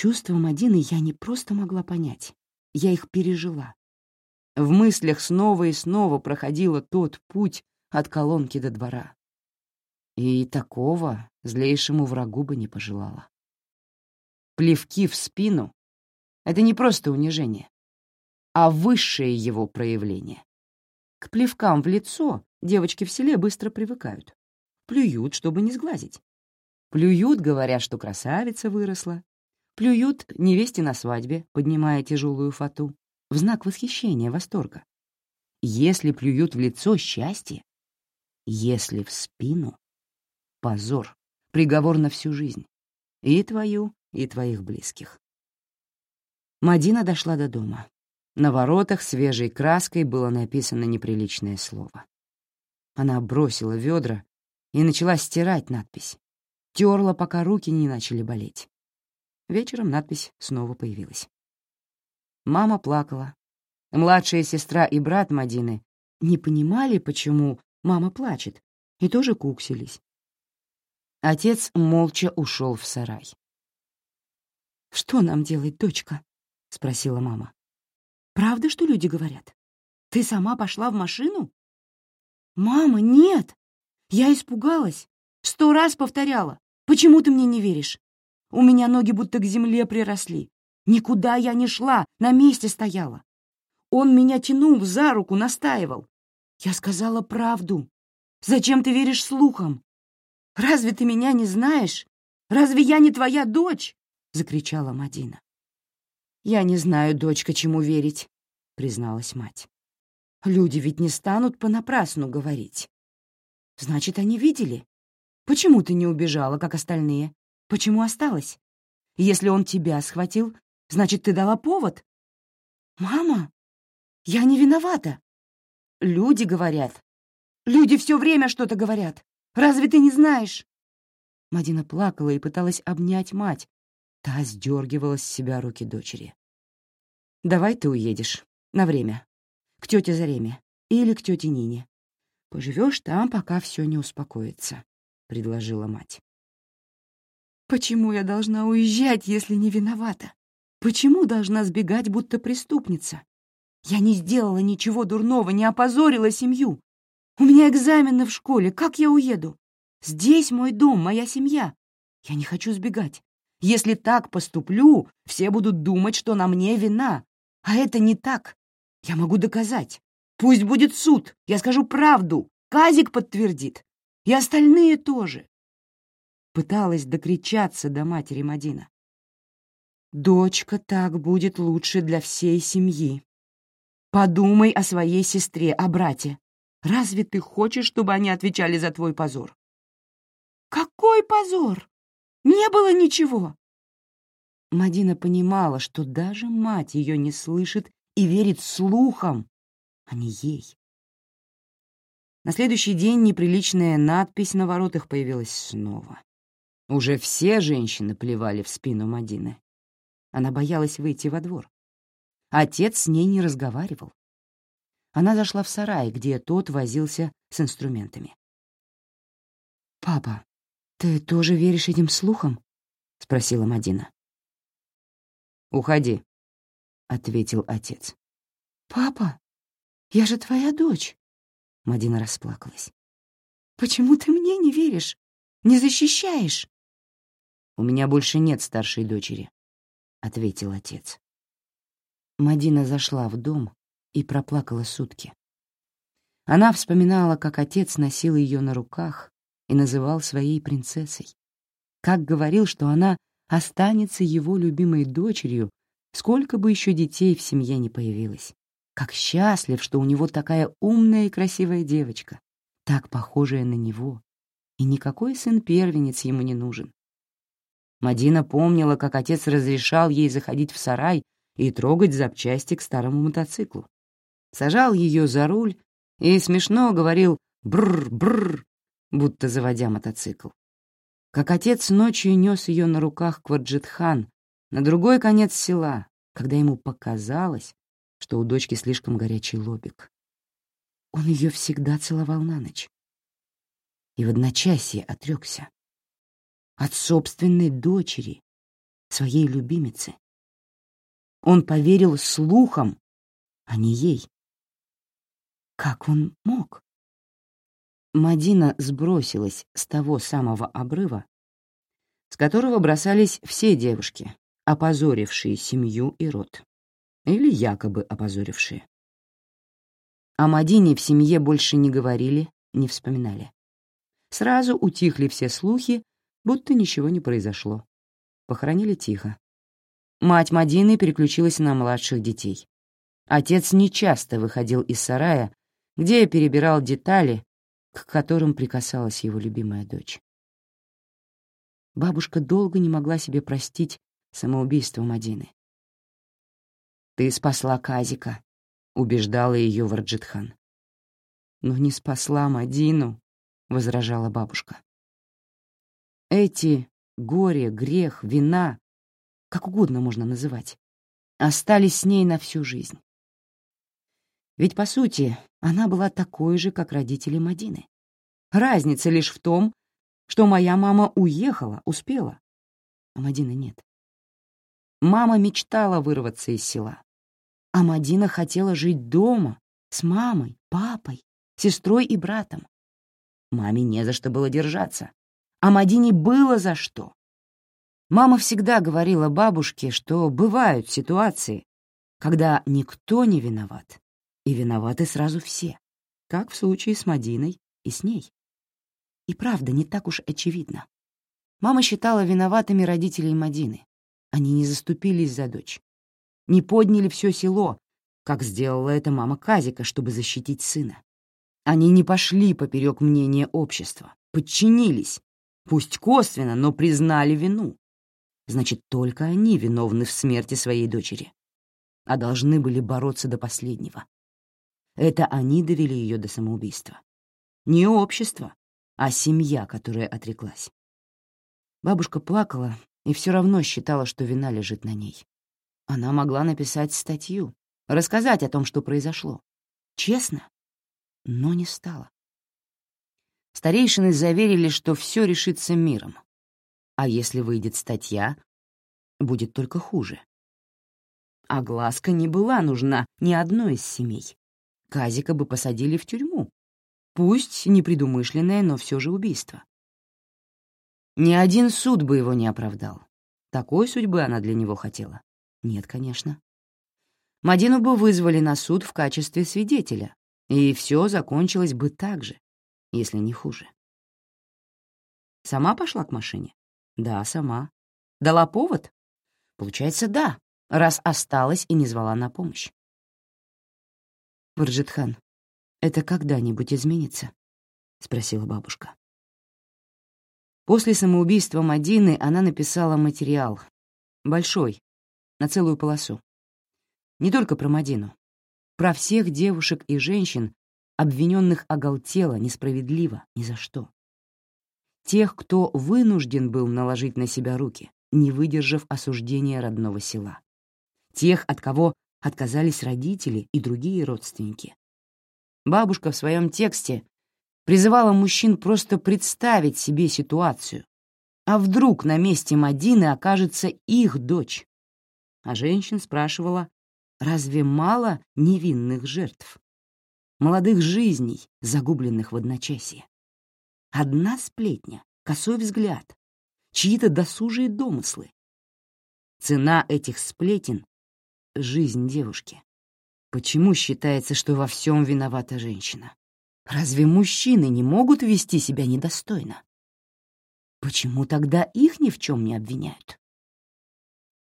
Чувства Мадины я не просто могла понять, я их пережила. В мыслях снова и снова проходила тот путь от колонки до двора. И такого злейшему врагу бы не пожелала. Плевки в спину — это не просто унижение, а высшее его проявление. К плевкам в лицо девочки в селе быстро привыкают. Плюют, чтобы не сглазить. Плюют, говоря, что красавица выросла. Плюют невесте на свадьбе, поднимая тяжелую фату, в знак восхищения, восторга. Если плюют в лицо — счастье. Если в спину — позор, приговор на всю жизнь. И твою, и твоих близких. Мадина дошла до дома. На воротах свежей краской было написано неприличное слово. Она бросила ведра и начала стирать надпись. Терла, пока руки не начали болеть. Вечером надпись снова появилась. Мама плакала. Младшая сестра и брат Мадины не понимали, почему мама плачет, и тоже куксились. Отец молча ушел в сарай. «Что нам делать, дочка?» — спросила мама. «Правда, что люди говорят? Ты сама пошла в машину?» «Мама, нет! Я испугалась. Сто раз повторяла. Почему ты мне не веришь? У меня ноги будто к земле приросли. Никуда я не шла, на месте стояла. Он меня тянул за руку, настаивал. Я сказала правду. Зачем ты веришь слухам? Разве ты меня не знаешь? Разве я не твоя дочь? — закричала Мадина. «Я не знаю, дочка, чему верить», — призналась мать. «Люди ведь не станут понапрасну говорить. Значит, они видели. Почему ты не убежала, как остальные? Почему осталась? Если он тебя схватил, значит, ты дала повод. Мама, я не виновата. Люди говорят. Люди все время что-то говорят. Разве ты не знаешь?» Мадина плакала и пыталась обнять мать, Та сдергивала с себя руки дочери. «Давай ты уедешь. На время. К тете Зареме. Или к тете Нине. Поживешь там, пока все не успокоится», — предложила мать. «Почему я должна уезжать, если не виновата? Почему должна сбегать, будто преступница? Я не сделала ничего дурного, не опозорила семью. У меня экзамены в школе, как я уеду? Здесь мой дом, моя семья. Я не хочу сбегать. Если так поступлю, все будут думать, что на мне вина. А это не так. Я могу доказать. Пусть будет суд. Я скажу правду. Казик подтвердит. И остальные тоже. Пыталась докричаться до матери Мадина. «Дочка, так будет лучше для всей семьи. Подумай о своей сестре, о брате. Разве ты хочешь, чтобы они отвечали за твой позор?» «Какой позор? Не было ничего!» Мадина понимала, что даже мать ее не слышит и верит слухам, а не ей. На следующий день неприличная надпись на воротах появилась снова. Уже все женщины плевали в спину Мадины. Она боялась выйти во двор. Отец с ней не разговаривал. Она зашла в сарай, где тот возился с инструментами. «Папа, ты тоже веришь этим слухам?» — спросила Мадина. «Уходи», — ответил отец. «Папа, я же твоя дочь!» Мадина расплакалась. «Почему ты мне не веришь? Не защищаешь?» «У меня больше нет старшей дочери», — ответил отец. Мадина зашла в дом и проплакала сутки. Она вспоминала, как отец носил ее на руках и называл своей принцессой, как говорил, что она останется его любимой дочерью, сколько бы еще детей в семье не появилось. Как счастлив, что у него такая умная и красивая девочка, так похожая на него, и никакой сын-первенец ему не нужен. Мадина помнила, как отец разрешал ей заходить в сарай и трогать запчасти к старому мотоциклу. Сажал ее за руль и смешно говорил «бррр-бррр», будто заводя мотоцикл как отец ночью нес ее на руках к Ваджитхан, на другой конец села, когда ему показалось, что у дочки слишком горячий лобик. Он ее всегда целовал на ночь. И в одночасье отрекся. От собственной дочери, своей любимице. Он поверил слухам, а не ей. Как он мог? Мадина сбросилась с того самого обрыва, с которого бросались все девушки, опозорившие семью и род, или якобы опозорившие. О Мадине в семье больше не говорили, не вспоминали. Сразу утихли все слухи, будто ничего не произошло. Похоронили тихо. Мать Мадины переключилась на младших детей. Отец нечасто выходил из сарая, где перебирал детали, к которым прикасалась его любимая дочь. Бабушка долго не могла себе простить самоубийство Мадины. «Ты спасла Казика», — убеждала ее Варджитхан. «Но не спасла Мадину», — возражала бабушка. Эти горе, грех, вина, как угодно можно называть, остались с ней на всю жизнь. Ведь, по сути, она была такой же, как родители Мадины. Разница лишь в том, что моя мама уехала, успела, а Мадина нет. Мама мечтала вырваться из села, а Мадина хотела жить дома с мамой, папой, сестрой и братом. Маме не за что было держаться, а Мадине было за что. Мама всегда говорила бабушке, что бывают ситуации, когда никто не виноват, и виноваты сразу все, как в случае с Мадиной и с ней. И правда, не так уж очевидно. Мама считала виноватыми родителей Мадины. Они не заступились за дочь. Не подняли все село, как сделала это мама Казика, чтобы защитить сына. Они не пошли поперек мнения общества, подчинились, пусть косвенно, но признали вину. Значит, только они виновны в смерти своей дочери, а должны были бороться до последнего. Это они довели ее до самоубийства. Не общество, а семья, которая отреклась. Бабушка плакала и все равно считала, что вина лежит на ней. Она могла написать статью, рассказать о том, что произошло. Честно, но не стала. Старейшины заверили, что все решится миром. А если выйдет статья, будет только хуже. А глазка не была нужна ни одной из семей. Казика бы посадили в тюрьму, Пусть непредумышленное, но все же убийство. Ни один суд бы его не оправдал. Такой судьбы она для него хотела. Нет, конечно. Мадину бы вызвали на суд в качестве свидетеля, и все закончилось бы так же, если не хуже. Сама пошла к машине? Да, сама. Дала повод? Получается, да, раз осталась и не звала на помощь. Барджитхан, это когда-нибудь изменится?» — спросила бабушка. После самоубийства Мадины она написала материал, большой, на целую полосу. Не только про Мадину, про всех девушек и женщин, обвиненных оголтело, несправедливо, ни за что. Тех, кто вынужден был наложить на себя руки, не выдержав осуждения родного села. Тех, от кого отказались родители и другие родственники, Бабушка в своем тексте призывала мужчин просто представить себе ситуацию. А вдруг на месте Мадины окажется их дочь? А женщин спрашивала, разве мало невинных жертв? Молодых жизней, загубленных в одночасье. Одна сплетня, косой взгляд, чьи-то досужие домыслы. Цена этих сплетен — жизнь девушки. Почему считается, что во всем виновата женщина? Разве мужчины не могут вести себя недостойно? Почему тогда их ни в чем не обвиняют?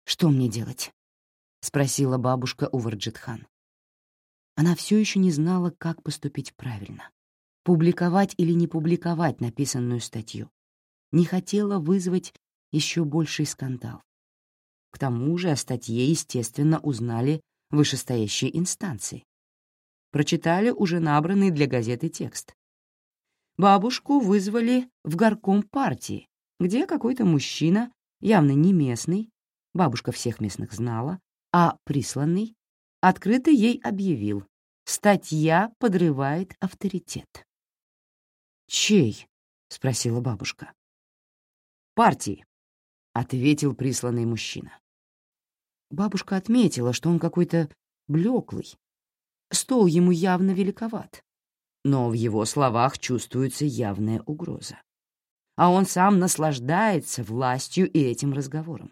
«Что мне делать?» — спросила бабушка у Варджитхан. Она все еще не знала, как поступить правильно. Публиковать или не публиковать написанную статью. Не хотела вызвать еще больший скандал. К тому же о статье, естественно, узнали вышестоящие инстанции. Прочитали уже набранный для газеты текст. Бабушку вызвали в горком партии, где какой-то мужчина, явно не местный, бабушка всех местных знала, а присланный, открыто ей объявил, статья подрывает авторитет. «Чей?» — спросила бабушка. «Партии. — ответил присланный мужчина. Бабушка отметила, что он какой-то блеклый. Стол ему явно великоват, но в его словах чувствуется явная угроза. А он сам наслаждается властью и этим разговором.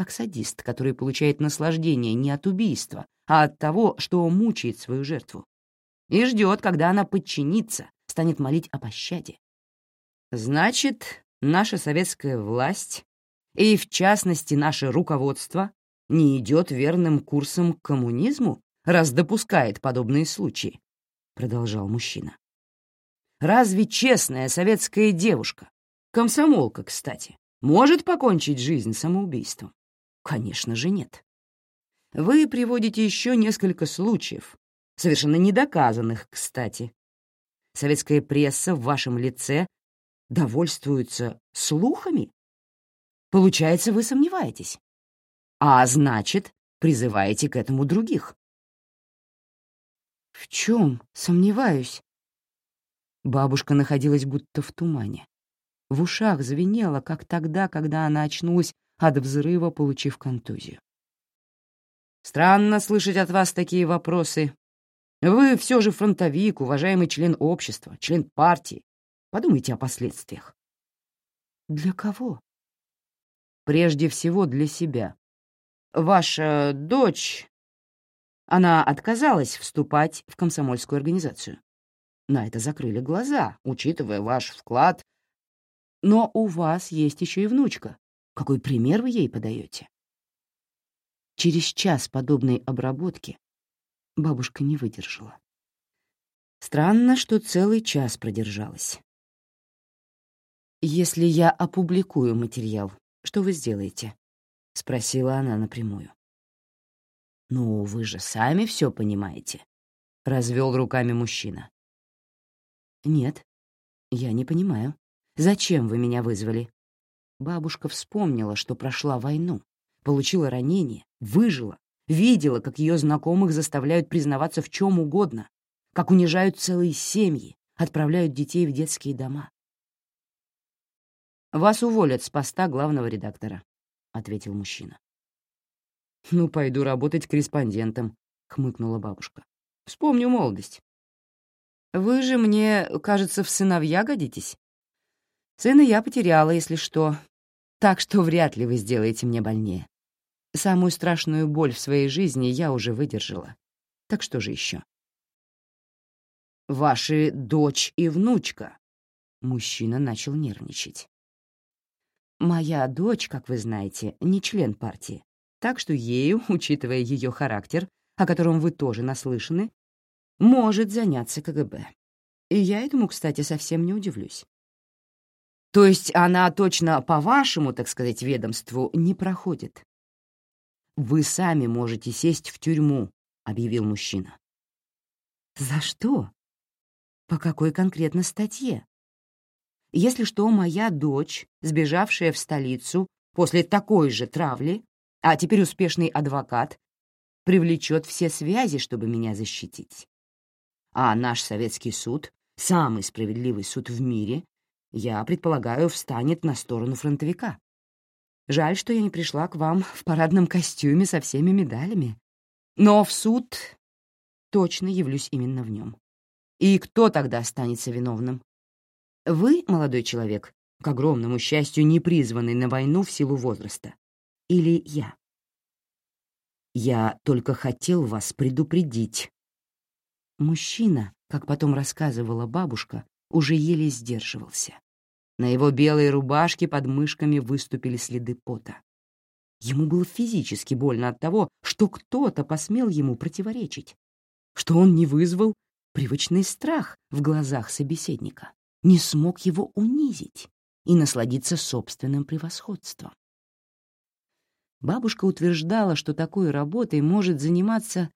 Как садист, который получает наслаждение не от убийства, а от того, что мучает свою жертву. И ждет, когда она подчинится, станет молить о пощаде. Значит, наша советская власть, и в частности наше руководство, не идет верным курсом к коммунизму, раз допускает подобные случаи, — продолжал мужчина. Разве честная советская девушка, комсомолка, кстати, может покончить жизнь самоубийством? Конечно же нет. Вы приводите еще несколько случаев, совершенно недоказанных, кстати. Советская пресса в вашем лице довольствуется слухами? Получается, вы сомневаетесь. А значит, призываете к этому других. В чем сомневаюсь? Бабушка находилась будто в тумане. В ушах звенело, как тогда, когда она очнулась от взрыва, получив контузию. «Странно слышать от вас такие вопросы. Вы все же фронтовик, уважаемый член общества, член партии. Подумайте о последствиях». «Для кого?» «Прежде всего для себя. Ваша дочь она отказалась вступать в комсомольскую организацию. На это закрыли глаза, учитывая ваш вклад. Но у вас есть еще и внучка. Какой пример вы ей подаете? Через час подобной обработки бабушка не выдержала. Странно, что целый час продержалась. «Если я опубликую материал, что вы сделаете?» — спросила она напрямую. «Ну, вы же сами все понимаете», — развел руками мужчина. «Нет, я не понимаю. Зачем вы меня вызвали?» Бабушка вспомнила, что прошла войну, получила ранение, выжила, видела, как ее знакомых заставляют признаваться в чем угодно, как унижают целые семьи, отправляют детей в детские дома. «Вас уволят с поста главного редактора», — ответил мужчина. «Ну, пойду работать корреспондентом», — хмыкнула бабушка. «Вспомню молодость». «Вы же мне, кажется, в сыновья годитесь. Сына я потеряла, если что, так что вряд ли вы сделаете мне больнее. Самую страшную боль в своей жизни я уже выдержала. Так что же еще? «Ваши дочь и внучка», — мужчина начал нервничать. «Моя дочь, как вы знаете, не член партии так что ею, учитывая ее характер, о котором вы тоже наслышаны, может заняться КГБ. И я этому, кстати, совсем не удивлюсь. То есть она точно по вашему, так сказать, ведомству не проходит. «Вы сами можете сесть в тюрьму», — объявил мужчина. «За что? По какой конкретно статье? Если что, моя дочь, сбежавшая в столицу после такой же травли, а теперь успешный адвокат привлечет все связи, чтобы меня защитить. А наш советский суд, самый справедливый суд в мире, я предполагаю, встанет на сторону фронтовика. Жаль, что я не пришла к вам в парадном костюме со всеми медалями. Но в суд точно явлюсь именно в нем. И кто тогда останется виновным? Вы, молодой человек, к огромному счастью, не призванный на войну в силу возраста или я? Я только хотел вас предупредить. Мужчина, как потом рассказывала бабушка, уже еле сдерживался. На его белой рубашке под мышками выступили следы пота. Ему было физически больно от того, что кто-то посмел ему противоречить, что он не вызвал привычный страх в глазах собеседника, не смог его унизить и насладиться собственным превосходством. Бабушка утверждала, что такой работой может заниматься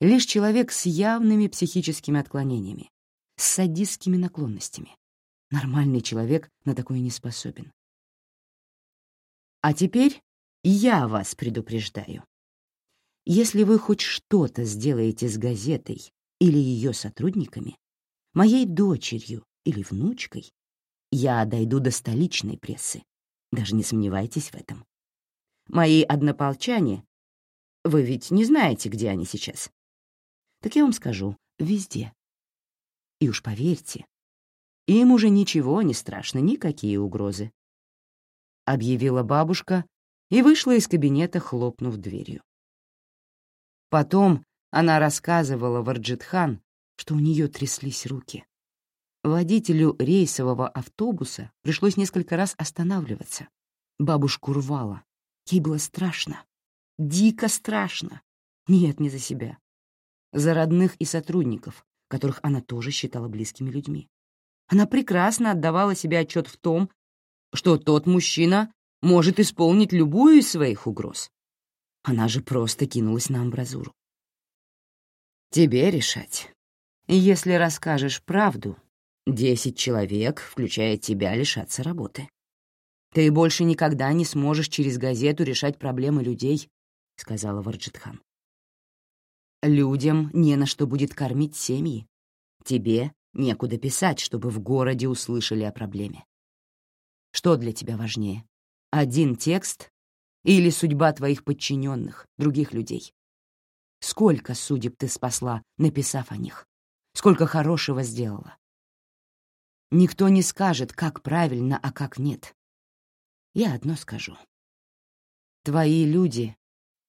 лишь человек с явными психическими отклонениями, с садистскими наклонностями. Нормальный человек на такое не способен. А теперь я вас предупреждаю. Если вы хоть что-то сделаете с газетой или ее сотрудниками, моей дочерью или внучкой, я дойду до столичной прессы Даже не сомневайтесь в этом. Мои однополчане, вы ведь не знаете, где они сейчас. Так я вам скажу, везде. И уж поверьте, им уже ничего не страшно, никакие угрозы. Объявила бабушка и вышла из кабинета, хлопнув дверью. Потом она рассказывала Варджитхан, что у нее тряслись руки. Водителю рейсового автобуса пришлось несколько раз останавливаться. Бабушку рвало. Ей было страшно. Дико страшно. Нет, не за себя. За родных и сотрудников, которых она тоже считала близкими людьми. Она прекрасно отдавала себе отчет в том, что тот мужчина может исполнить любую из своих угроз. Она же просто кинулась на амбразуру. «Тебе решать. Если расскажешь правду, десять человек, включая тебя, лишатся работы. Ты больше никогда не сможешь через газету решать проблемы людей», — сказала Варджитхан. «Людям не на что будет кормить семьи. Тебе некуда писать, чтобы в городе услышали о проблеме. Что для тебя важнее? Один текст или судьба твоих подчиненных, других людей? Сколько судеб ты спасла, написав о них? Сколько хорошего сделала? Никто не скажет, как правильно, а как нет. Я одно скажу. Твои люди,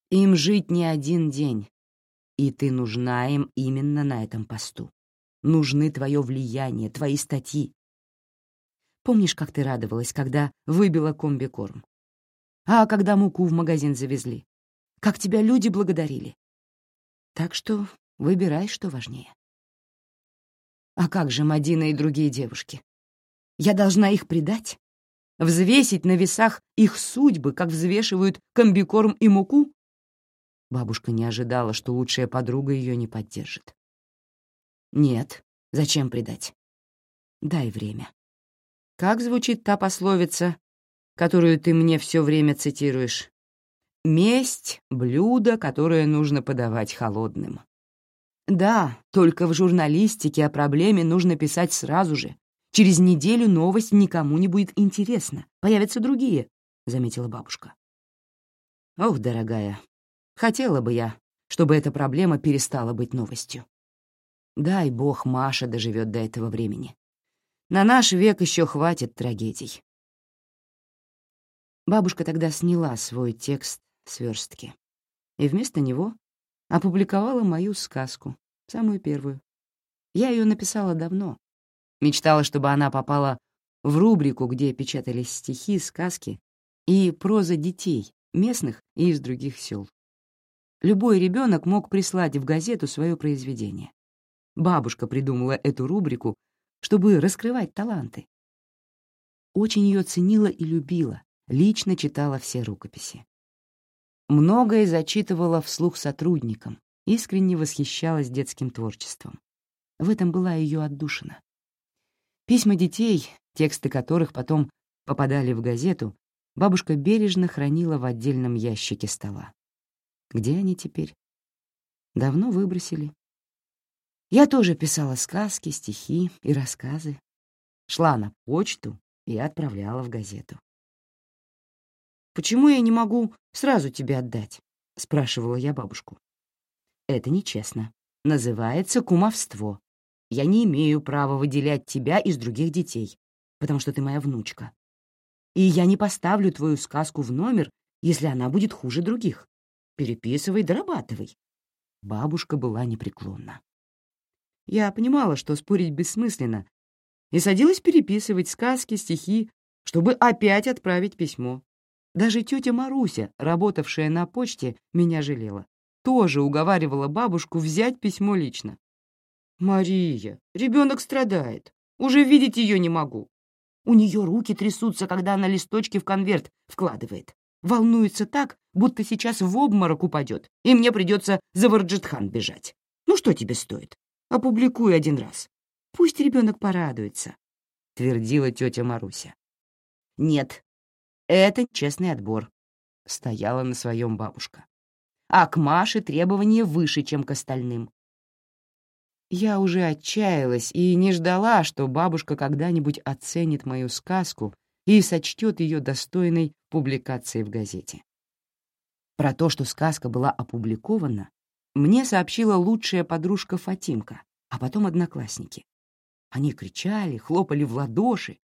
им жить не один день, и ты нужна им именно на этом посту. Нужны твое влияние, твои статьи. Помнишь, как ты радовалась, когда выбила комбикорм? А когда муку в магазин завезли? Как тебя люди благодарили? Так что выбирай, что важнее. А как же Мадина и другие девушки? Я должна их предать? Взвесить на весах их судьбы, как взвешивают комбикорм и муку? Бабушка не ожидала, что лучшая подруга ее не поддержит. Нет, зачем предать? Дай время. Как звучит та пословица, которую ты мне все время цитируешь? Месть — блюдо, которое нужно подавать холодным. Да, только в журналистике о проблеме нужно писать сразу же. Через неделю новость никому не будет интересна. Появятся другие, — заметила бабушка. Ох, дорогая, хотела бы я, чтобы эта проблема перестала быть новостью. Дай бог Маша доживет до этого времени. На наш век еще хватит трагедий. Бабушка тогда сняла свой текст с верстки и вместо него опубликовала мою сказку, самую первую. Я ее написала давно. Мечтала, чтобы она попала в рубрику, где печатались стихи, сказки и проза детей, местных и из других сел. Любой ребенок мог прислать в газету свое произведение. Бабушка придумала эту рубрику, чтобы раскрывать таланты. Очень ее ценила и любила, лично читала все рукописи. Многое зачитывала вслух сотрудникам, искренне восхищалась детским творчеством. В этом была ее отдушина. Письма детей, тексты которых потом попадали в газету, бабушка бережно хранила в отдельном ящике стола. Где они теперь? Давно выбросили. Я тоже писала сказки, стихи и рассказы. Шла на почту и отправляла в газету. «Почему я не могу сразу тебе отдать?» — спрашивала я бабушку. «Это нечестно. Называется кумовство. Я не имею права выделять тебя из других детей, потому что ты моя внучка. И я не поставлю твою сказку в номер, если она будет хуже других. Переписывай, дорабатывай». Бабушка была непреклонна. Я понимала, что спорить бессмысленно, и садилась переписывать сказки, стихи, чтобы опять отправить письмо. Даже тетя Маруся, работавшая на почте, меня жалела. Тоже уговаривала бабушку взять письмо лично. «Мария, ребенок страдает. Уже видеть ее не могу. У нее руки трясутся, когда она листочки в конверт вкладывает. Волнуется так, будто сейчас в обморок упадет, и мне придется за Варджитхан бежать. Ну что тебе стоит? Опубликуй один раз. Пусть ребенок порадуется», — твердила тетя Маруся. «Нет, это честный отбор», — стояла на своем бабушка. «А к Маше требования выше, чем к остальным». Я уже отчаялась и не ждала, что бабушка когда-нибудь оценит мою сказку и сочтет ее достойной публикации в газете. Про то, что сказка была опубликована, мне сообщила лучшая подружка Фатимка, а потом одноклассники. Они кричали, хлопали в ладоши.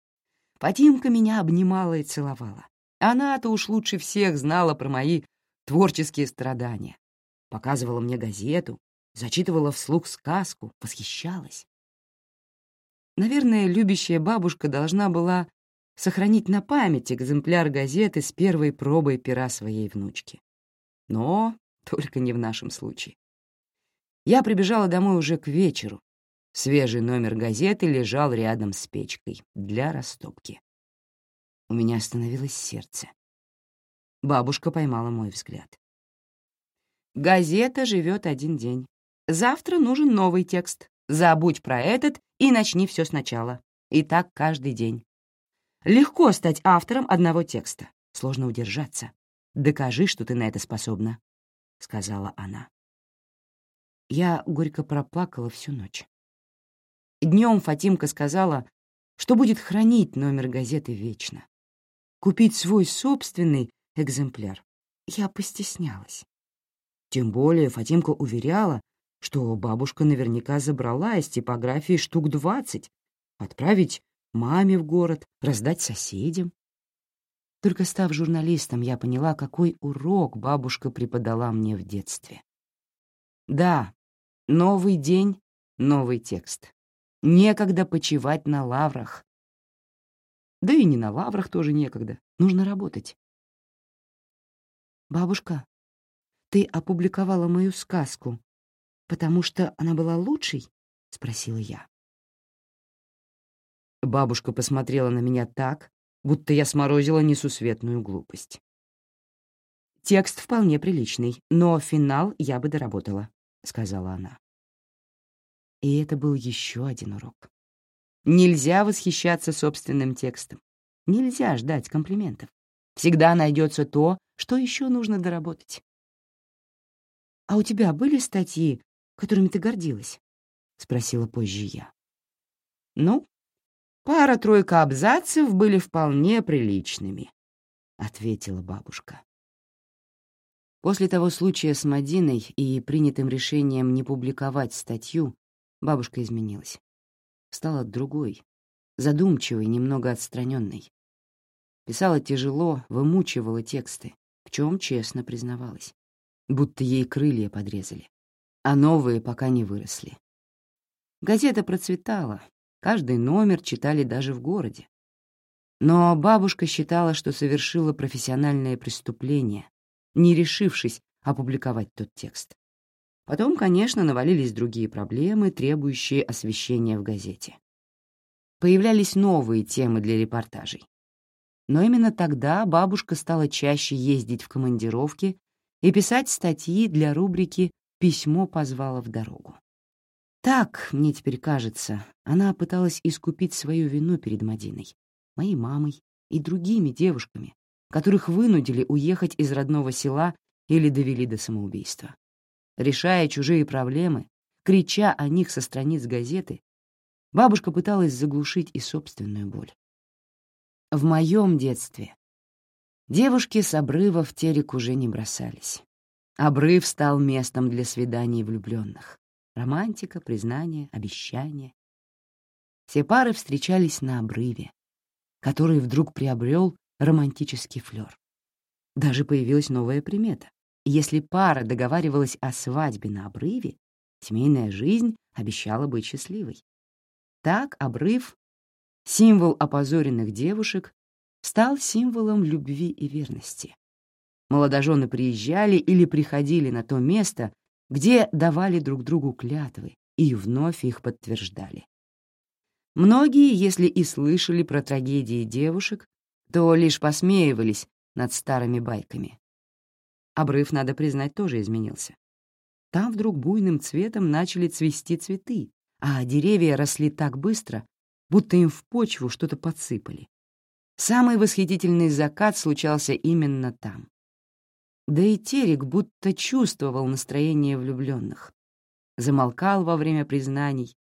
Фатимка меня обнимала и целовала. Она-то уж лучше всех знала про мои творческие страдания. Показывала мне газету, зачитывала вслух сказку, восхищалась. Наверное, любящая бабушка должна была сохранить на память экземпляр газеты с первой пробой пера своей внучки. Но только не в нашем случае. Я прибежала домой уже к вечеру. Свежий номер газеты лежал рядом с печкой для растопки. У меня остановилось сердце. Бабушка поймала мой взгляд. «Газета живет один день. Завтра нужен новый текст. Забудь про этот и начни все сначала. И так каждый день. Легко стать автором одного текста. Сложно удержаться. Докажи, что ты на это способна», — сказала она. Я горько проплакала всю ночь. Днем Фатимка сказала, что будет хранить номер газеты вечно. Купить свой собственный экземпляр я постеснялась. Тем более Фатимка уверяла, что бабушка наверняка забрала из типографии штук двадцать, отправить маме в город, раздать соседям. Только став журналистом, я поняла, какой урок бабушка преподала мне в детстве. Да, новый день, новый текст. Некогда почивать на лаврах. Да и не на лаврах тоже некогда. Нужно работать. «Бабушка, ты опубликовала мою сказку, потому что она была лучшей?» — спросила я. Бабушка посмотрела на меня так, будто я сморозила несусветную глупость. «Текст вполне приличный, но финал я бы доработала», — сказала она. И это был еще один урок. Нельзя восхищаться собственным текстом. Нельзя ждать комплиментов. Всегда найдется то, что еще нужно доработать. «А у тебя были статьи, которыми ты гордилась?» — спросила позже я. «Ну, Пара-тройка абзацев были вполне приличными, — ответила бабушка. После того случая с Мадиной и принятым решением не публиковать статью, бабушка изменилась. Стала другой, задумчивой, немного отстраненной. Писала тяжело, вымучивала тексты, в чем честно признавалась. Будто ей крылья подрезали, а новые пока не выросли. Газета процветала, Каждый номер читали даже в городе. Но бабушка считала, что совершила профессиональное преступление, не решившись опубликовать тот текст. Потом, конечно, навалились другие проблемы, требующие освещения в газете. Появлялись новые темы для репортажей. Но именно тогда бабушка стала чаще ездить в командировки и писать статьи для рубрики «Письмо позвало в дорогу». Так, мне теперь кажется, она пыталась искупить свою вину перед Мадиной, моей мамой и другими девушками, которых вынудили уехать из родного села или довели до самоубийства. Решая чужие проблемы, крича о них со страниц газеты, бабушка пыталась заглушить и собственную боль. В моем детстве девушки с обрыва в терек уже не бросались. Обрыв стал местом для свиданий влюбленных. Романтика, признание, обещание. Все пары встречались на обрыве, который вдруг приобрел романтический флёр. Даже появилась новая примета. Если пара договаривалась о свадьбе на обрыве, семейная жизнь обещала быть счастливой. Так обрыв, символ опозоренных девушек, стал символом любви и верности. Молодожены приезжали или приходили на то место, где давали друг другу клятвы и вновь их подтверждали. Многие, если и слышали про трагедии девушек, то лишь посмеивались над старыми байками. Обрыв, надо признать, тоже изменился. Там вдруг буйным цветом начали цвести цветы, а деревья росли так быстро, будто им в почву что-то подсыпали. Самый восхитительный закат случался именно там. Да и Терек будто чувствовал настроение влюбленных. Замолкал во время признаний.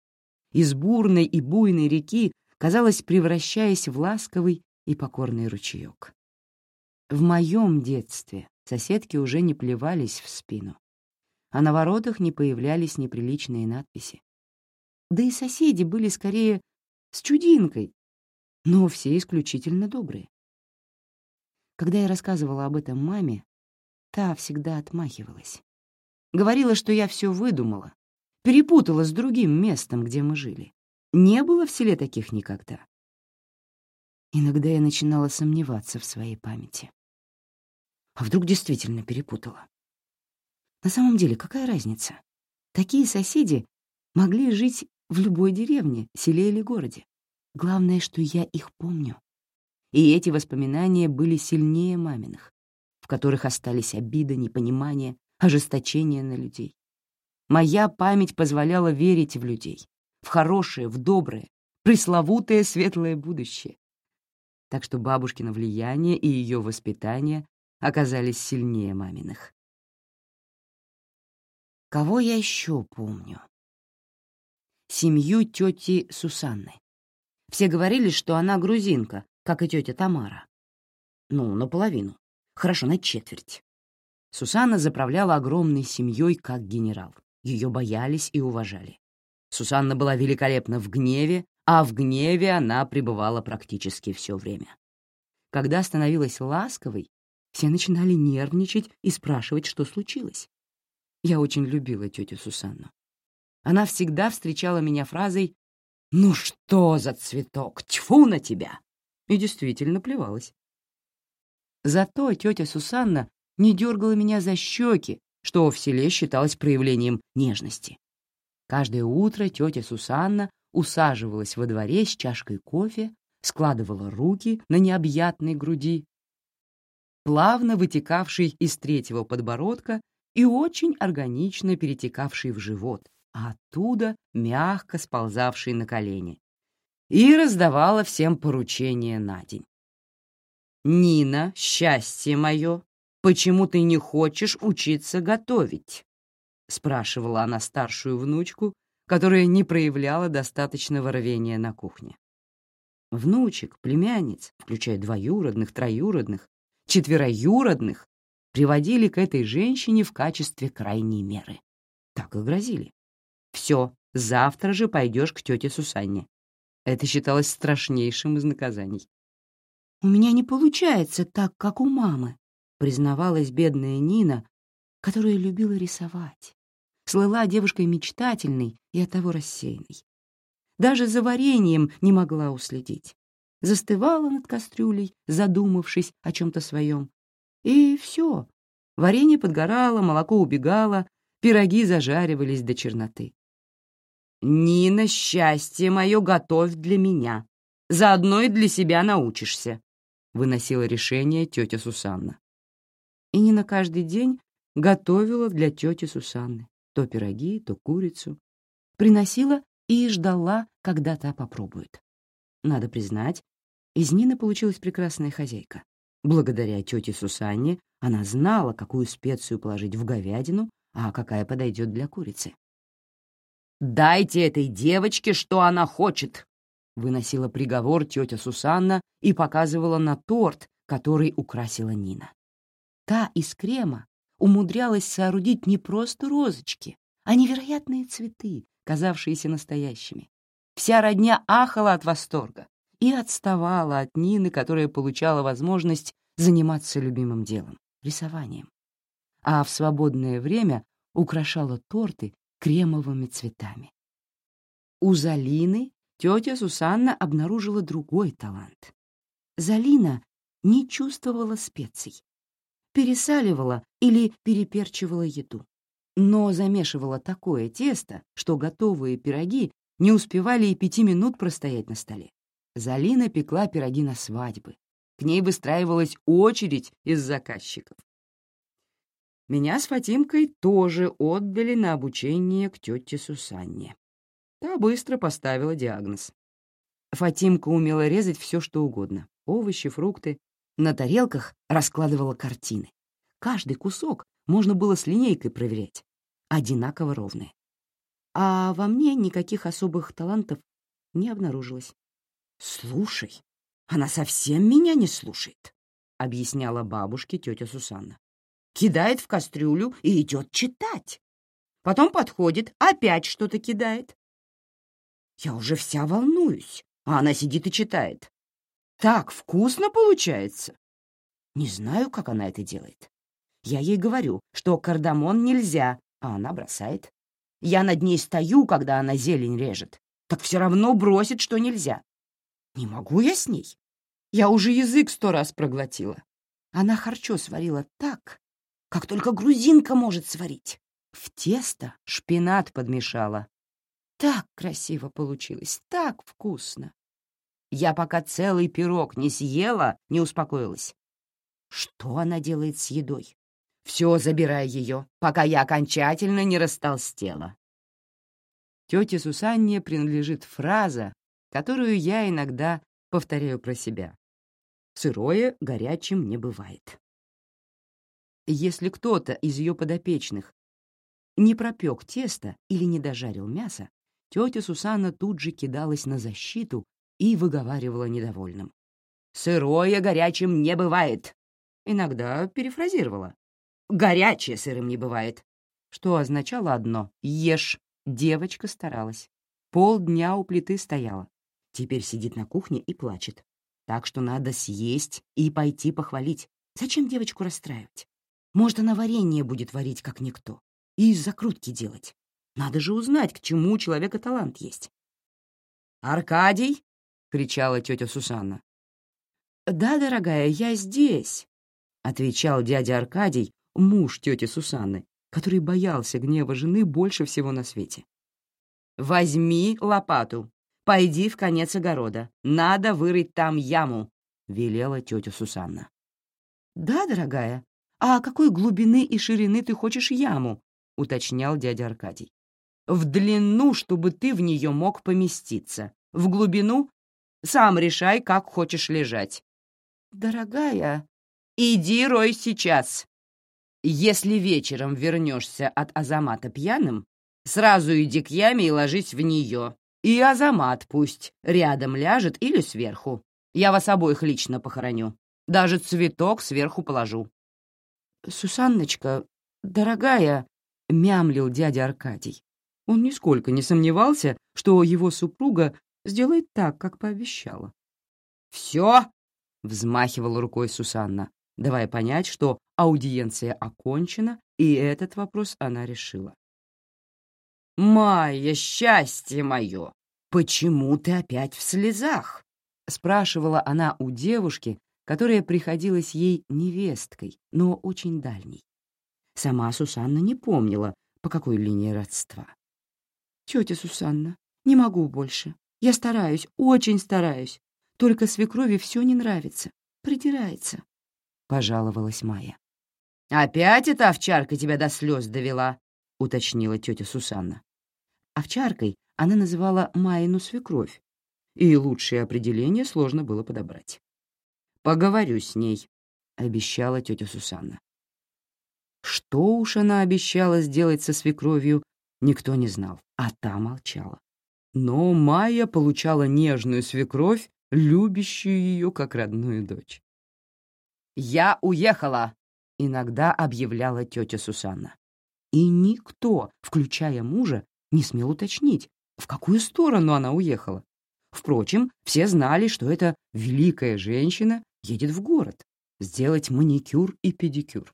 Из бурной и буйной реки, казалось, превращаясь в ласковый и покорный ручеек. В моем детстве соседки уже не плевались в спину, а на воротах не появлялись неприличные надписи. Да и соседи были скорее с чудинкой, но все исключительно добрые. Когда я рассказывала об этом маме, та всегда отмахивалась. Говорила, что я все выдумала, перепутала с другим местом, где мы жили. Не было в селе таких никогда. Иногда я начинала сомневаться в своей памяти. А вдруг действительно перепутала? На самом деле, какая разница? Такие соседи могли жить в любой деревне, селе или городе. Главное, что я их помню. И эти воспоминания были сильнее маминых, в которых остались обида, непонимание, ожесточение на людей. Моя память позволяла верить в людей, в хорошее, в доброе, пресловутое светлое будущее. Так что бабушкино влияние и ее воспитание оказались сильнее маминых. Кого я еще помню? Семью тети Сусанны. Все говорили, что она грузинка, как и тетя Тамара. Ну, наполовину. Хорошо, на четверть. Сусанна заправляла огромной семьей как генерал. Ее боялись и уважали. Сусанна была великолепна в гневе, а в гневе она пребывала практически все время. Когда становилась ласковой, все начинали нервничать и спрашивать, что случилось. Я очень любила тетю Сусанну. Она всегда встречала меня фразой «Ну что за цветок? Тьфу на тебя!» И действительно плевалась. Зато тетя Сусанна не дергала меня за щеки, что в селе считалось проявлением нежности. Каждое утро тетя Сусанна усаживалась во дворе с чашкой кофе, складывала руки на необъятной груди, плавно вытекавшей из третьего подбородка и очень органично перетекавший в живот, а оттуда мягко сползавший на колени, и раздавала всем поручения на день. «Нина, счастье мое, почему ты не хочешь учиться готовить?» — спрашивала она старшую внучку, которая не проявляла достаточного рвения на кухне. Внучек, племянниц, включая двоюродных, троюродных, четвероюродных, приводили к этой женщине в качестве крайней меры. Так и грозили. «Все, завтра же пойдешь к тете Сусанне». Это считалось страшнейшим из наказаний. «У меня не получается так, как у мамы», — признавалась бедная Нина, которая любила рисовать слыла девушкой мечтательной и оттого рассеянной. Даже за вареньем не могла уследить. Застывала над кастрюлей, задумавшись о чем-то своем. И все. Варенье подгорало, молоко убегало, пироги зажаривались до черноты. «Нина, счастье мое готовь для меня. Заодно и для себя научишься», — выносила решение тетя Сусанна. И Нина каждый день готовила для тети Сусанны то пироги, то курицу. Приносила и ждала, когда та попробует. Надо признать, из Нины получилась прекрасная хозяйка. Благодаря тете Сусанне она знала, какую специю положить в говядину, а какая подойдет для курицы. «Дайте этой девочке, что она хочет!» — выносила приговор тетя Сусанна и показывала на торт, который украсила Нина. Та из крема умудрялась соорудить не просто розочки, а невероятные цветы, казавшиеся настоящими. Вся родня ахала от восторга и отставала от Нины, которая получала возможность заниматься любимым делом — рисованием. А в свободное время украшала торты кремовыми цветами. У Залины тетя Сусанна обнаружила другой талант. Залина не чувствовала специй, пересаливала или переперчивала еду. Но замешивала такое тесто, что готовые пироги не успевали и пяти минут простоять на столе. Залина пекла пироги на свадьбы. К ней выстраивалась очередь из заказчиков. Меня с Фатимкой тоже отдали на обучение к тете Сусанне. Та быстро поставила диагноз. Фатимка умела резать все, что угодно — овощи, фрукты, на тарелках раскладывала картины. Каждый кусок можно было с линейкой проверять. Одинаково ровные. А во мне никаких особых талантов не обнаружилось. «Слушай, Она совсем меня не слушает», — объясняла бабушке тетя Сусанна. «Кидает в кастрюлю и идет читать. Потом подходит, опять что-то кидает. Я уже вся волнуюсь, а она сидит и читает. Так вкусно получается. Не знаю, как она это делает. Я ей говорю, что кардамон нельзя, а она бросает. Я над ней стою, когда она зелень режет. Так все равно бросит, что нельзя. Не могу я с ней. Я уже язык сто раз проглотила. Она харчо сварила так, как только грузинка может сварить. В тесто шпинат подмешала. Так красиво получилось, так вкусно. Я пока целый пирог не съела, не успокоилась. Что она делает с едой? Все, забирай ее, пока я окончательно не растолстела. Тете Сусанне принадлежит фраза, которую я иногда повторяю про себя. Сырое горячим не бывает. Если кто-то из ее подопечных не пропек тесто или не дожарил мясо, тетя Сусанна тут же кидалась на защиту и выговаривала недовольным. «Сырое горячим не бывает!» Иногда перефразировала. «Горячее сырым не бывает!» Что означало одно — «Ешь!» Девочка старалась. Полдня у плиты стояла. Теперь сидит на кухне и плачет. Так что надо съесть и пойти похвалить. Зачем девочку расстраивать? Может, она варенье будет варить, как никто, и закрутки делать. Надо же узнать, к чему у человека талант есть. «Аркадий!» — кричала тетя Сусанна. «Да, дорогая, я здесь», — отвечал дядя Аркадий, муж тети Сусанны, который боялся гнева жены больше всего на свете. «Возьми лопату, пойди в конец огорода, надо вырыть там яму», — велела тетя Сусанна. «Да, дорогая, а какой глубины и ширины ты хочешь яму?» — уточнял дядя Аркадий. «В длину, чтобы ты в нее мог поместиться. В глубину сам решай, как хочешь лежать». «Дорогая...» «Иди рой сейчас!» Если вечером вернешься от Азамата пьяным, сразу иди к яме и ложись в нее. И Азамат пусть рядом ляжет или сверху. Я вас обоих лично похороню. Даже цветок сверху положу. «Сусанночка, дорогая», — мямлил дядя Аркадий. Он нисколько не сомневался, что его супруга сделает так, как пообещала. «Все!» — взмахивала рукой Сусанна давая понять, что аудиенция окончена, и этот вопрос она решила. «Майя, счастье мое! Почему ты опять в слезах?» — спрашивала она у девушки, которая приходилась ей невесткой, но очень дальней. Сама Сусанна не помнила, по какой линии родства. «Тетя Сусанна, не могу больше. Я стараюсь, очень стараюсь. Только свекрови все не нравится, придирается. — пожаловалась Майя. «Опять эта овчарка тебя до слез довела?» — уточнила тетя Сусанна. Овчаркой она называла Майину свекровь, и лучшее определение сложно было подобрать. «Поговорю с ней», — обещала тетя Сусанна. Что уж она обещала сделать со свекровью, никто не знал, а та молчала. Но Майя получала нежную свекровь, любящую ее как родную дочь. «Я уехала!» — иногда объявляла тетя Сусанна. И никто, включая мужа, не смел уточнить, в какую сторону она уехала. Впрочем, все знали, что эта великая женщина едет в город сделать маникюр и педикюр.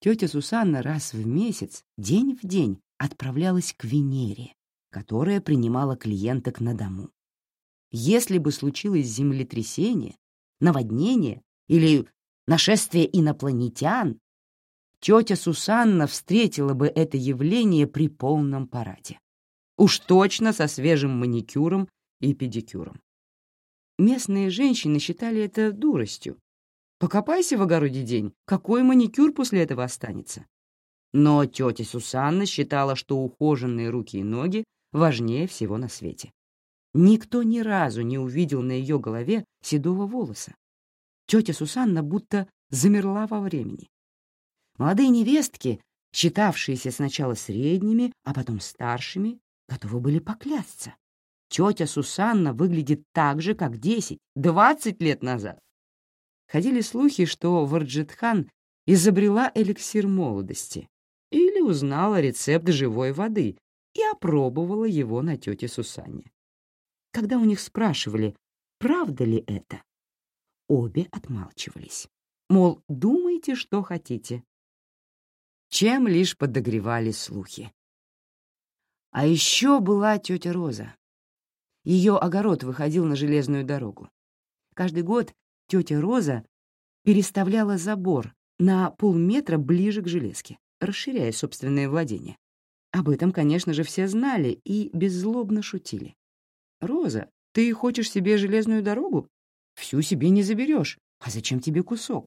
Тетя Сусанна раз в месяц, день в день, отправлялась к Венере, которая принимала клиенток на дому. Если бы случилось землетрясение, наводнение или нашествие инопланетян, тетя Сусанна встретила бы это явление при полном параде. Уж точно со свежим маникюром и педикюром. Местные женщины считали это дуростью. Покопайся в огороде день, какой маникюр после этого останется? Но тетя Сусанна считала, что ухоженные руки и ноги важнее всего на свете. Никто ни разу не увидел на ее голове седого волоса. Тетя Сусанна будто замерла во времени. Молодые невестки, считавшиеся сначала средними, а потом старшими, готовы были поклясться. тетя Сусанна выглядит так же, как 10-20 лет назад. Ходили слухи, что Варджитхан изобрела эликсир молодости или узнала рецепт живой воды и опробовала его на тете Сусанне. Когда у них спрашивали, правда ли это, обе отмалчивались. Мол, думайте, что хотите. Чем лишь подогревали слухи. А еще была тетя Роза. Ее огород выходил на железную дорогу. Каждый год тетя Роза переставляла забор на полметра ближе к железке, расширяя собственное владение. Об этом, конечно же, все знали и беззлобно шутили. «Роза, ты хочешь себе железную дорогу? Всю себе не заберешь. А зачем тебе кусок?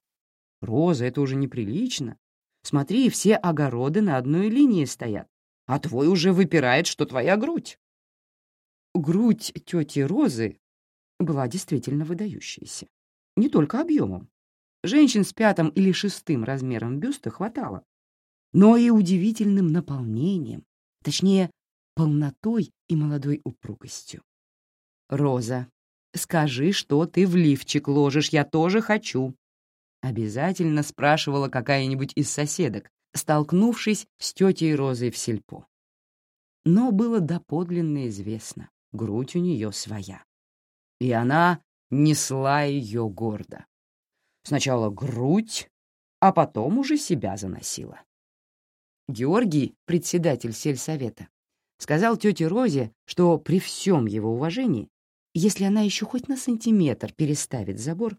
Роза, это уже неприлично. Смотри, все огороды на одной линии стоят, а твой уже выпирает, что твоя грудь. Грудь тети Розы была действительно выдающаяся. Не только объемом. Женщин с пятым или шестым размером бюста хватало, но и удивительным наполнением, точнее, полнотой и молодой упругостью. «Роза, скажи, что ты в лифчик ложишь, я тоже хочу», обязательно спрашивала какая-нибудь из соседок, столкнувшись с тетей Розой в сельпо. Но было доподлинно известно, грудь у нее своя. И она несла ее гордо. Сначала грудь, а потом уже себя заносила. Георгий, председатель сельсовета, сказал тете Розе, что при всем его уважении, если она еще хоть на сантиметр переставит забор,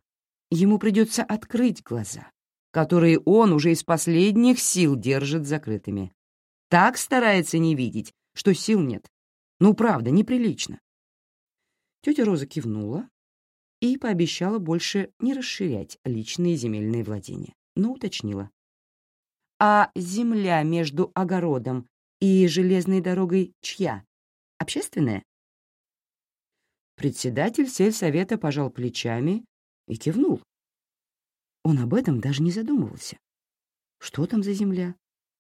ему придется открыть глаза, которые он уже из последних сил держит закрытыми. Так старается не видеть, что сил нет. Ну, правда, неприлично. Тетя Роза кивнула и пообещала больше не расширять личные земельные владения, но уточнила. «А земля между огородом и железной дорогой чья? Общественная?» Председатель сельсовета пожал плечами и кивнул. Он об этом даже не задумывался. Что там за земля?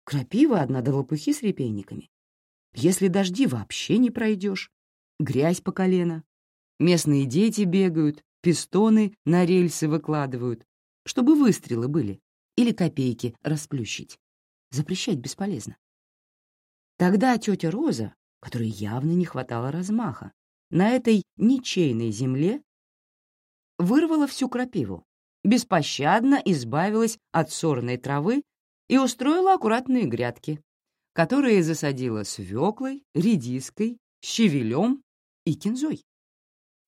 Крапива одна до лопухи с репейниками. Если дожди вообще не пройдешь, грязь по колено. Местные дети бегают, пистоны на рельсы выкладывают, чтобы выстрелы были, или копейки расплющить. Запрещать бесполезно. Тогда тетя Роза, которой явно не хватало размаха, на этой ничейной земле вырвала всю крапиву, беспощадно избавилась от сорной травы и устроила аккуратные грядки, которые засадила свеклой, редиской, щавелем и кинзой.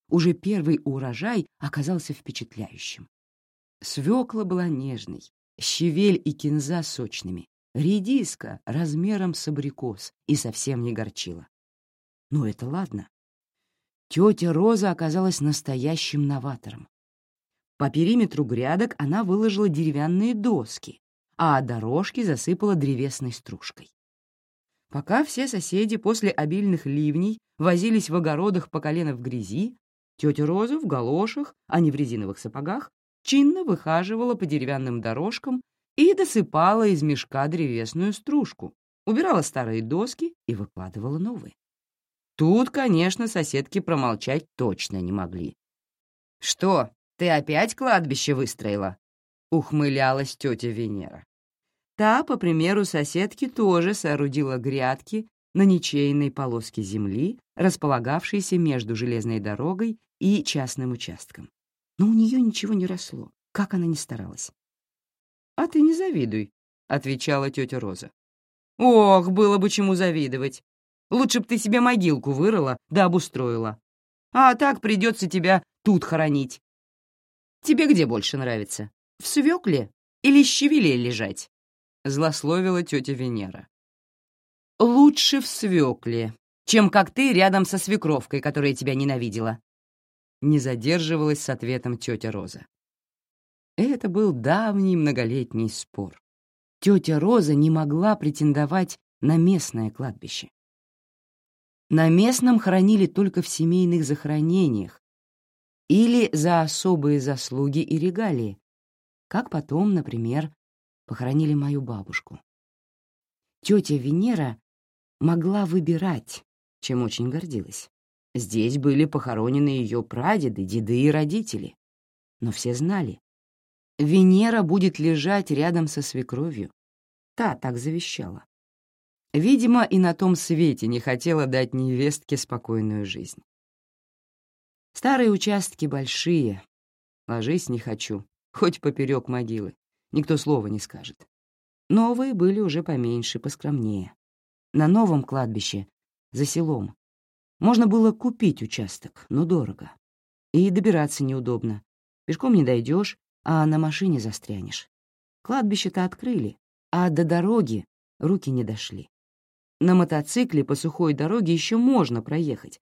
Уже первый урожай оказался впечатляющим. Свекла была нежной, щавель и кинза сочными, редиска размером с абрикос и совсем не горчила. Но это ладно. Тетя Роза оказалась настоящим новатором. По периметру грядок она выложила деревянные доски, а дорожки засыпала древесной стружкой. Пока все соседи после обильных ливней возились в огородах по колено в грязи, тетя Роза в галошах, а не в резиновых сапогах, чинно выхаживала по деревянным дорожкам и досыпала из мешка древесную стружку, убирала старые доски и выкладывала новые. Тут, конечно, соседки промолчать точно не могли. «Что, ты опять кладбище выстроила?» — ухмылялась тетя Венера. Та, по примеру соседки, тоже соорудила грядки на ничейной полоске земли, располагавшейся между железной дорогой и частным участком. Но у нее ничего не росло, как она ни старалась. «А ты не завидуй», — отвечала тетя Роза. «Ох, было бы чему завидовать. Лучше б ты себе могилку вырыла да обустроила. А так придется тебя тут хоронить. Тебе где больше нравится? В свекле или щавеле лежать?» Злословила тетя Венера. «Лучше в свекле, чем как ты рядом со свекровкой, которая тебя ненавидела». Не задерживалась с ответом тетя Роза. Это был давний многолетний спор. Тетя Роза не могла претендовать на местное кладбище. На местном хоронили только в семейных захоронениях, или за особые заслуги и регалии, как потом, например, похоронили мою бабушку. Тетя Венера могла выбирать, чем очень гордилась. Здесь были похоронены ее прадеды, деды и родители. Но все знали. Венера будет лежать рядом со свекровью. Та так завещала. Видимо, и на том свете не хотела дать невестке спокойную жизнь. Старые участки большие. Ложись не хочу, хоть поперек могилы. Никто слова не скажет. Новые были уже поменьше, поскромнее. На новом кладбище, за селом, можно было купить участок, но дорого. И добираться неудобно. Пешком не дойдешь, а на машине застрянешь. Кладбище-то открыли, а до дороги руки не дошли. На мотоцикле по сухой дороге еще можно проехать.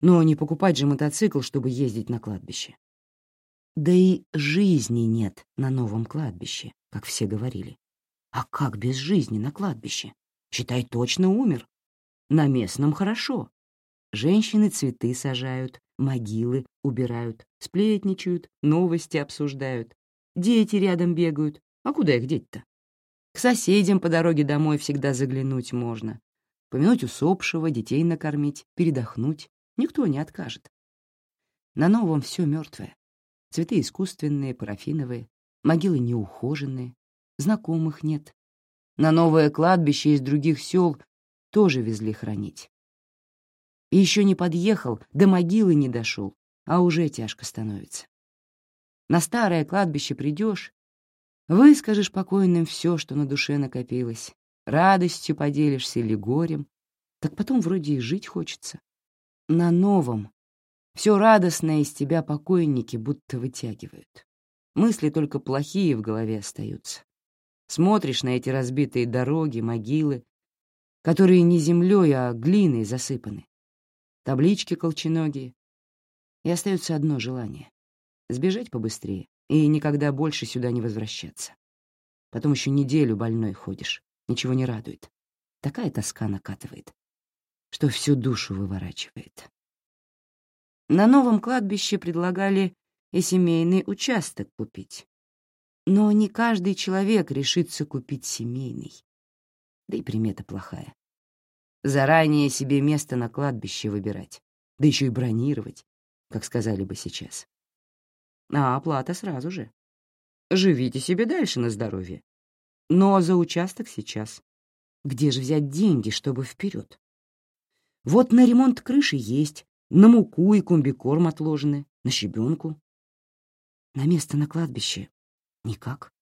Но не покупать же мотоцикл, чтобы ездить на кладбище. Да и жизни нет на новом кладбище, как все говорили. А как без жизни на кладбище? Считай, точно умер. На местном хорошо. Женщины цветы сажают, могилы убирают, сплетничают, новости обсуждают. Дети рядом бегают. А куда их деть-то? К соседям по дороге домой всегда заглянуть можно. Помянуть усопшего, детей накормить, передохнуть. Никто не откажет. На новом все мертвое. Цветы искусственные, парафиновые, могилы неухоженные, знакомых нет. На новое кладбище из других сел тоже везли хранить. И еще не подъехал, до могилы не дошел, а уже тяжко становится. На старое кладбище придешь, выскажешь покойным все, что на душе накопилось, радостью поделишься или горем, так потом вроде и жить хочется. На новом все радостное из тебя покойники будто вытягивают. Мысли только плохие в голове остаются. Смотришь на эти разбитые дороги, могилы, которые не землей, а глиной засыпаны таблички колченогие. И остается одно желание — сбежать побыстрее и никогда больше сюда не возвращаться. Потом еще неделю больной ходишь, ничего не радует. Такая тоска накатывает, что всю душу выворачивает. На новом кладбище предлагали и семейный участок купить. Но не каждый человек решится купить семейный. Да и примета плохая. Заранее себе место на кладбище выбирать, да еще и бронировать, как сказали бы сейчас. А оплата сразу же. Живите себе дальше на здоровье. Но за участок сейчас. Где же взять деньги, чтобы вперед? Вот на ремонт крыши есть, на муку и комбикорм отложены, на щебенку. На место на кладбище никак.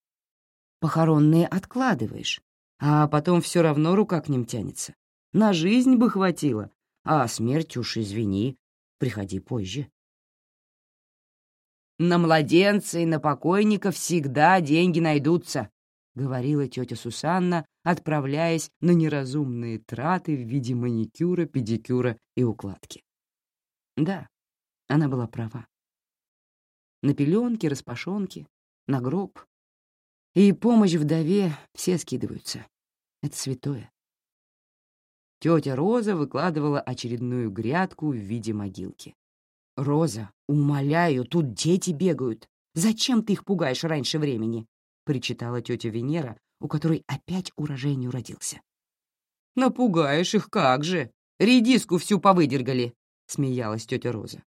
Похоронные откладываешь, а потом все равно рука к ним тянется. На жизнь бы хватило, а смерть уж извини, приходи позже. «На младенца и на покойника всегда деньги найдутся», — говорила тетя Сусанна, отправляясь на неразумные траты в виде маникюра, педикюра и укладки. Да, она была права. На пеленки, распашонки, на гроб. И помощь вдове все скидываются. Это святое. Тетя Роза выкладывала очередную грядку в виде могилки. «Роза, умоляю, тут дети бегают. Зачем ты их пугаешь раньше времени?» — причитала тетя Венера, у которой опять урожай не уродился. «Напугаешь их как же! Редиску всю повыдергали!» — смеялась тетя Роза.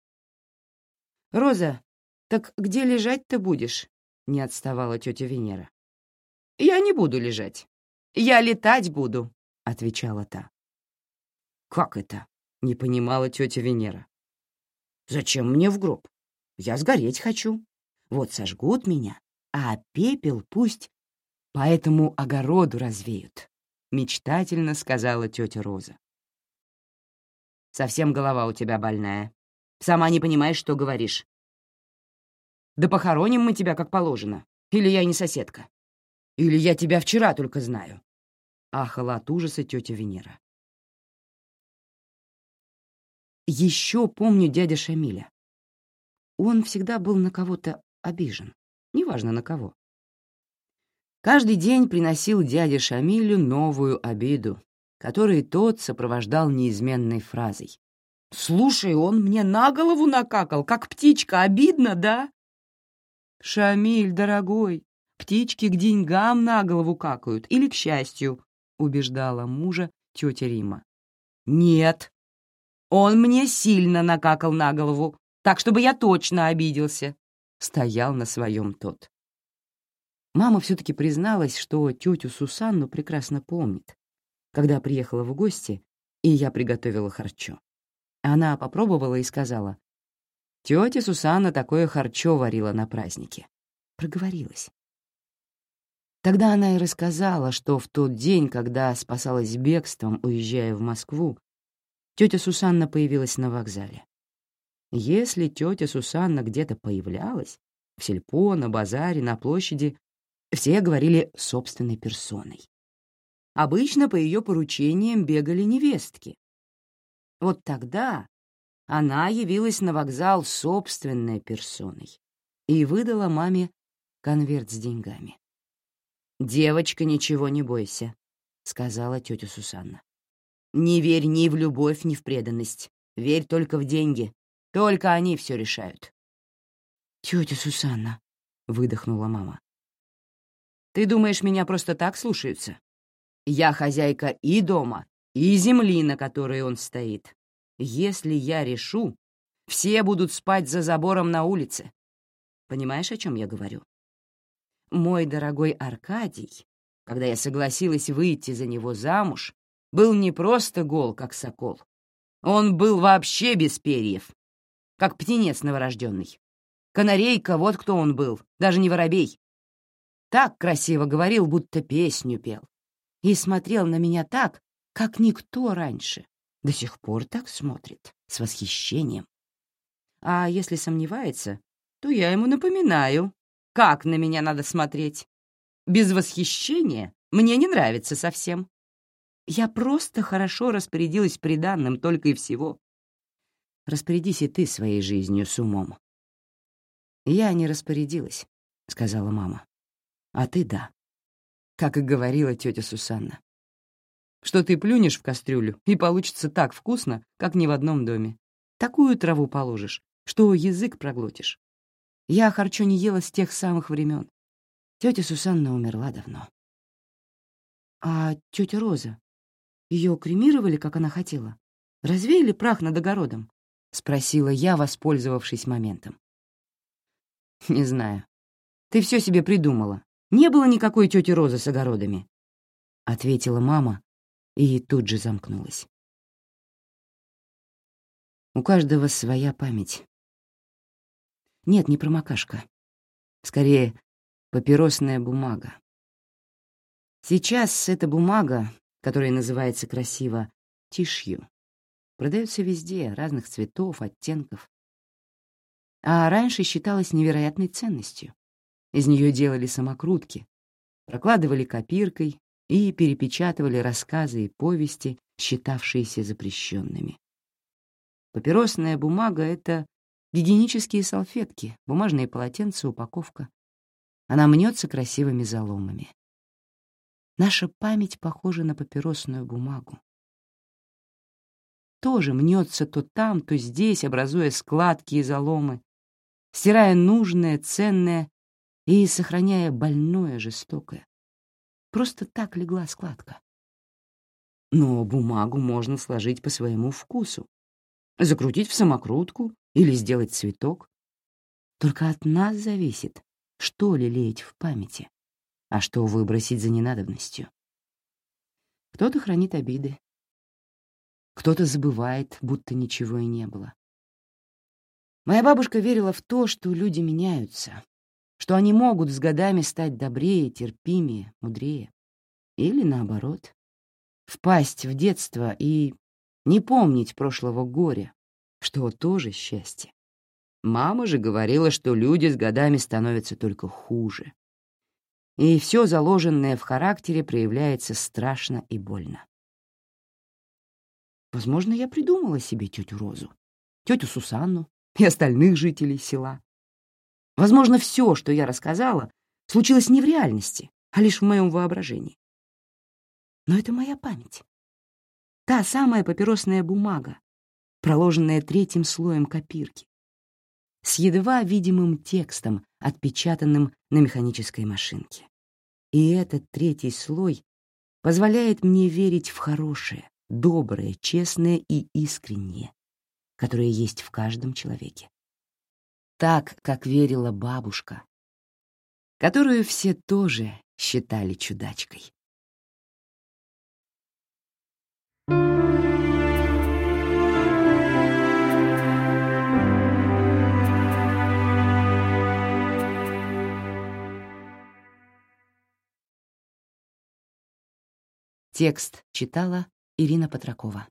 «Роза, так где лежать-то будешь?» — не отставала тетя Венера. «Я не буду лежать. Я летать буду», — отвечала та. «Как это?» — не понимала тетя Венера. «Зачем мне в гроб? Я сгореть хочу. Вот сожгут меня, а пепел пусть по этому огороду развеют», — мечтательно сказала тетя Роза. «Совсем голова у тебя больная. Сама не понимаешь, что говоришь. Да похороним мы тебя как положено. Или я не соседка. Или я тебя вчера только знаю». Ахала от ужаса тетя Венера. Еще помню дядя Шамиля. Он всегда был на кого-то обижен, неважно на кого. Каждый день приносил дяде Шамилю новую обиду, которую тот сопровождал неизменной фразой. «Слушай, он мне на голову накакал, как птичка, обидно, да?» «Шамиль, дорогой, птички к деньгам на голову какают или к счастью», — убеждала мужа тетя Рима. «Нет, Он мне сильно накакал на голову, так чтобы я точно обиделся. Стоял на своем тот. Мама все-таки призналась, что тетю Сусанну прекрасно помнит, когда приехала в гости, и я приготовила харчо. Она попробовала и сказала, «Тетя Сусанна такое харчо варила на празднике». Проговорилась. Тогда она и рассказала, что в тот день, когда спасалась бегством, уезжая в Москву, тетя Сусанна появилась на вокзале. Если тетя Сусанна где-то появлялась, в сельпо, на базаре, на площади, все говорили собственной персоной. Обычно по ее поручениям бегали невестки. Вот тогда она явилась на вокзал собственной персоной и выдала маме конверт с деньгами. «Девочка, ничего не бойся», — сказала тетя Сусанна. «Не верь ни в любовь, ни в преданность. Верь только в деньги. Только они все решают». «Тетя Сусанна», — выдохнула мама. «Ты думаешь, меня просто так слушаются? Я хозяйка и дома, и земли, на которой он стоит. Если я решу, все будут спать за забором на улице. Понимаешь, о чем я говорю? Мой дорогой Аркадий, когда я согласилась выйти за него замуж, был не просто гол, как сокол. Он был вообще без перьев, как птенец новорожденный. Канарейка, вот кто он был, даже не воробей. Так красиво говорил, будто песню пел и смотрел на меня так, как никто раньше. До сих пор так смотрит, с восхищением. А если сомневается, то я ему напоминаю, как на меня надо смотреть. Без восхищения мне не нравится совсем. Я просто хорошо распорядилась приданным только и всего. Распорядись и ты своей жизнью с умом. Я не распорядилась, — сказала мама. А ты — да как и говорила тетя Сусанна. Что ты плюнешь в кастрюлю, и получится так вкусно, как ни в одном доме. Такую траву положишь, что язык проглотишь. Я харчо не ела с тех самых времен. Тетя Сусанна умерла давно. А тетя Роза? Ее кремировали, как она хотела? Развеяли прах над огородом? Спросила я, воспользовавшись моментом. Не знаю. Ты все себе придумала. Не было никакой тети Розы с огородами», — ответила мама и тут же замкнулась. У каждого своя память. Нет, не промокашка. Скорее, папиросная бумага. Сейчас эта бумага, которая называется красиво тишью, продается везде, разных цветов, оттенков. А раньше считалась невероятной ценностью. Из нее делали самокрутки, прокладывали копиркой и перепечатывали рассказы и повести, считавшиеся запрещенными. Папиросная бумага — это гигиенические салфетки, бумажные полотенца, упаковка. Она мнется красивыми заломами. Наша память похожа на папиросную бумагу. Тоже мнется то там, то здесь, образуя складки и заломы, стирая нужное, ценное и сохраняя больное, жестокое. Просто так легла складка. Но бумагу можно сложить по своему вкусу, закрутить в самокрутку или сделать цветок. Только от нас зависит, что лелеять в памяти, а что выбросить за ненадобностью. Кто-то хранит обиды, кто-то забывает, будто ничего и не было. Моя бабушка верила в то, что люди меняются, что они могут с годами стать добрее, терпимее, мудрее. Или наоборот, впасть в детство и не помнить прошлого горя, что тоже счастье. Мама же говорила, что люди с годами становятся только хуже. И все заложенное в характере проявляется страшно и больно. Возможно, я придумала себе тетю Розу, тетю Сусанну и остальных жителей села. Возможно, все, что я рассказала, случилось не в реальности, а лишь в моем воображении. Но это моя память. Та самая папиросная бумага, проложенная третьим слоем копирки, с едва видимым текстом, отпечатанным на механической машинке. И этот третий слой позволяет мне верить в хорошее, доброе, честное и искреннее, которое есть в каждом человеке. Так, как верила бабушка, которую все тоже считали чудачкой. Текст читала Ирина Патракова.